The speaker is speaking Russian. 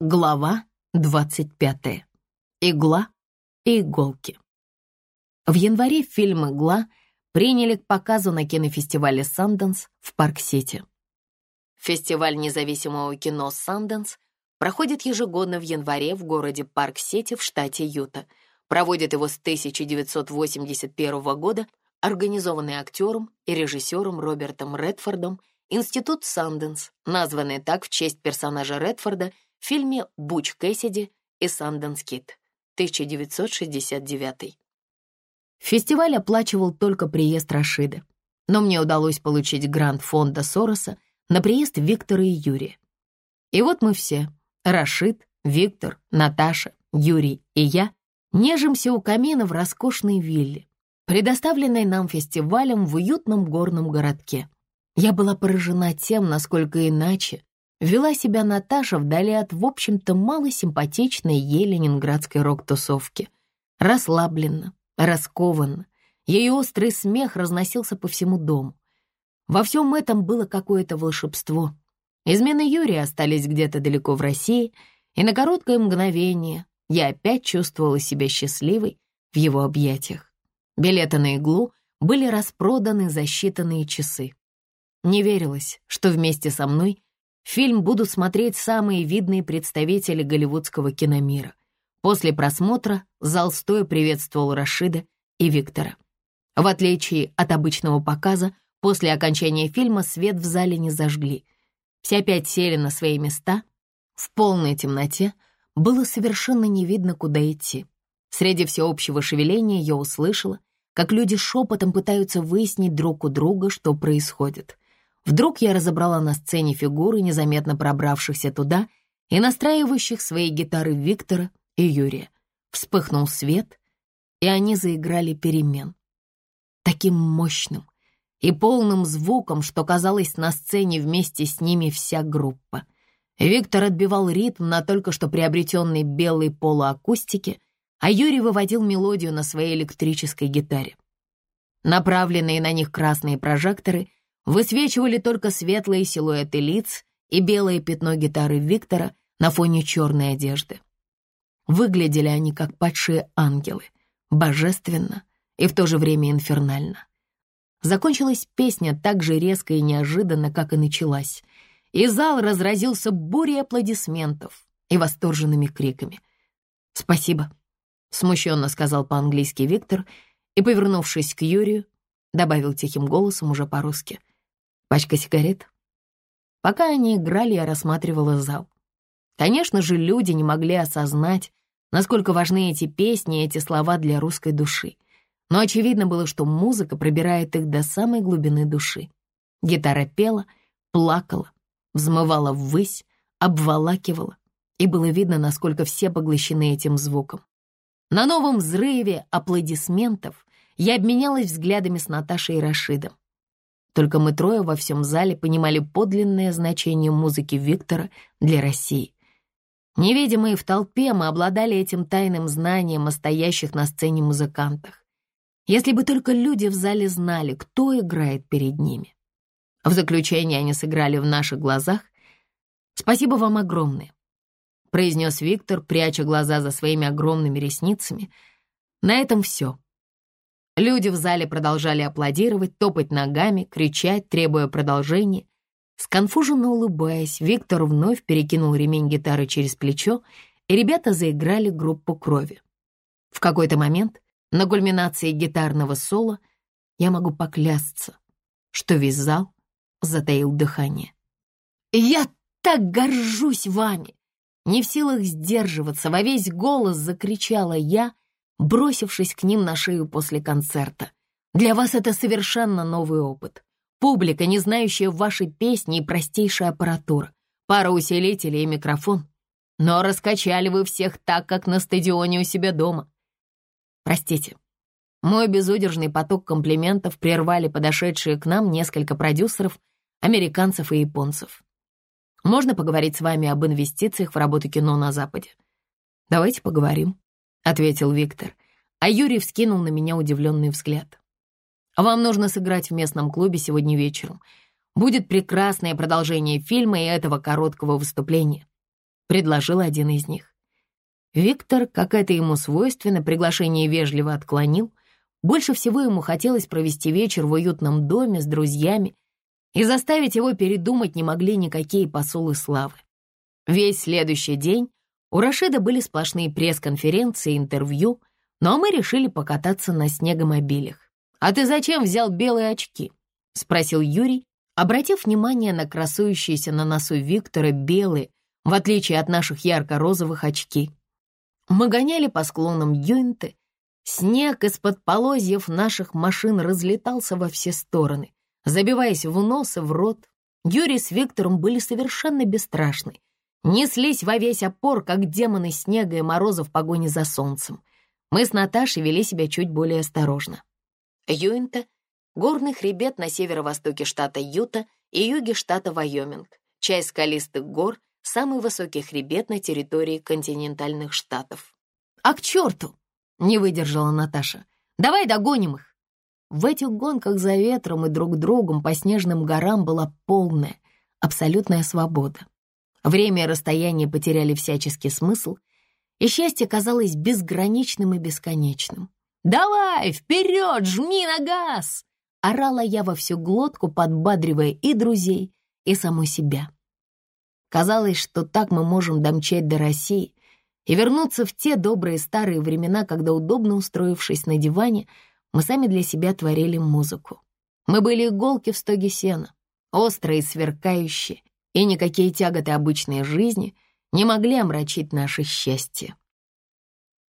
Глава 25. Игла и иголки. В январе фильм «Игла» приняли к показу на кинофестивале «Санденс» в Парк-Сити. Фестиваль независимого кино «Санденс» проходит ежегодно в январе в городе Парк-Сити в штате Юта. Проводит его с 1981 года организованный актером и режиссером Робертом Редфордом Институт Санденс, названный так в честь персонажа Редфорда — в фильме «Буч Кэссиди» и «Санденс Кит» 1969. Фестиваль оплачивал только приезд Рашида, но мне удалось получить грант фонда Сороса на приезд Виктора и Юрия. И вот мы все — Рашид, Виктор, Наташа, Юрий и я — нежимся у камина в роскошной вилле, предоставленной нам фестивалем в уютном горном городке. Я была поражена тем, насколько иначе вела себя Наташа вдали от, в общем-то, малосимпатичной ей ленинградской рок-тусовки. Расслабленно, раскованно. Ее острый смех разносился по всему дому. Во всем этом было какое-то волшебство. Измены Юрия остались где-то далеко в России, и на короткое мгновение я опять чувствовала себя счастливой в его объятиях. Билеты на иглу были распроданы за считанные часы. Не верилось, что вместе со мной Фильм будут смотреть самые видные представители голливудского киномира. После просмотра зал стоя приветствовал Рашида и Виктора. В отличие от обычного показа, после окончания фильма свет в зале не зажгли. Все опять сели на свои места. В полной темноте было совершенно не видно, куда идти. Среди всеобщего шевеления я услышала, как люди шепотом пытаются выяснить друг у друга, что происходит. Вдруг я разобрала на сцене фигуры, незаметно пробравшихся туда и настраивающих свои гитары Виктора и Юрия. Вспыхнул свет, и они заиграли перемен. Таким мощным и полным звуком, что казалось на сцене вместе с ними вся группа. Виктор отбивал ритм на только что приобретенной белой полуакустике, а Юрий выводил мелодию на своей электрической гитаре. Направленные на них красные прожекторы высвечивали только светлые силуэты лиц и белое пятно гитары Виктора на фоне черной одежды. Выглядели они как падшие ангелы, божественно и в то же время инфернально. Закончилась песня так же резко и неожиданно, как и началась, и зал разразился бурей аплодисментов и восторженными криками. «Спасибо», — смущенно сказал по-английски Виктор и, повернувшись к Юрию, добавил тихим голосом уже по-русски. Пачка сигарет. Пока они играли, я рассматривала зал. Конечно же, люди не могли осознать, насколько важны эти песни и эти слова для русской души. Но очевидно было, что музыка пробирает их до самой глубины души. Гитара пела, плакала, взмывала ввысь, обволакивала, и было видно, насколько все поглощены этим звуком. На новом взрыве аплодисментов я обменялась взглядами с Наташей и Рашидом. Только мы трое во всем зале понимали подлинное значение музыки Виктора для России. Невидимые в толпе, мы обладали этим тайным знанием о стоящих на сцене музыкантах. Если бы только люди в зале знали, кто играет перед ними. В заключение они сыграли в наших глазах. «Спасибо вам огромное», — произнес Виктор, пряча глаза за своими огромными ресницами. «На этом все. Люди в зале продолжали аплодировать, топать ногами, кричать, требуя продолжения. Сконфуженно улыбаясь, Виктор вновь перекинул ремень гитары через плечо, и ребята заиграли группу крови. В какой-то момент, на кульминации гитарного соло, я могу поклясться, что весь зал затаил дыхание. «Я так горжусь вами!» Не в силах сдерживаться, во весь голос закричала я — бросившись к ним на шею после концерта. Для вас это совершенно новый опыт. Публика, не знающая вашей песни и простейшая аппаратура, пара усилителей и микрофон. Но раскачали вы всех так, как на стадионе у себя дома. Простите, мой безудержный поток комплиментов прервали подошедшие к нам несколько продюсеров, американцев и японцев. Можно поговорить с вами об инвестициях в работу кино на Западе? Давайте поговорим. — ответил Виктор, а Юрий вскинул на меня удивленный взгляд. «Вам нужно сыграть в местном клубе сегодня вечером. Будет прекрасное продолжение фильма и этого короткого выступления. предложил один из них. Виктор, как это ему свойственно, приглашение вежливо отклонил. Больше всего ему хотелось провести вечер в уютном доме с друзьями, и заставить его передумать не могли никакие посулы славы. Весь следующий день у Рашида были сплошные пресс-конференции интервью, но мы решили покататься на снегомобилях. «А ты зачем взял белые очки?» — спросил Юрий, обратив внимание на красующиеся на носу Виктора белые, в отличие от наших ярко-розовых очки. Мы гоняли по склонам Юнты, снег из-под полозьев наших машин разлетался во все стороны, забиваясь в нос и в рот. Юрий с Виктором были совершенно бесстрашны, неслись во весь опор, как демоны снега и мороза в погоне за солнцем. Мы с Наташей вели себя чуть более осторожно. Юинта — горный хребет на северо-востоке штата Юта и юге штата Вайоминг, часть скалистых гор, самый высокий хребет на территории континентальных штатов. «А к черту!» — не выдержала Наташа. «Давай догоним их!» В этих гонках за ветром и друг другом по снежным горам была полная, абсолютная свобода. Время и расстояние потеряли всяческий смысл, и счастье казалось безграничным и бесконечным. «Давай, вперед, жми на газ!» Орала я во всю глотку, подбадривая и друзей, и саму себя. Казалось, что так мы можем домчать до России и вернуться в те добрые старые времена, когда, удобно устроившись на диване, мы сами для себя творили музыку. Мы были иголки в стоге сена, острые, сверкающие, и никакие тяготы обычной жизни не могли омрачить наше счастье.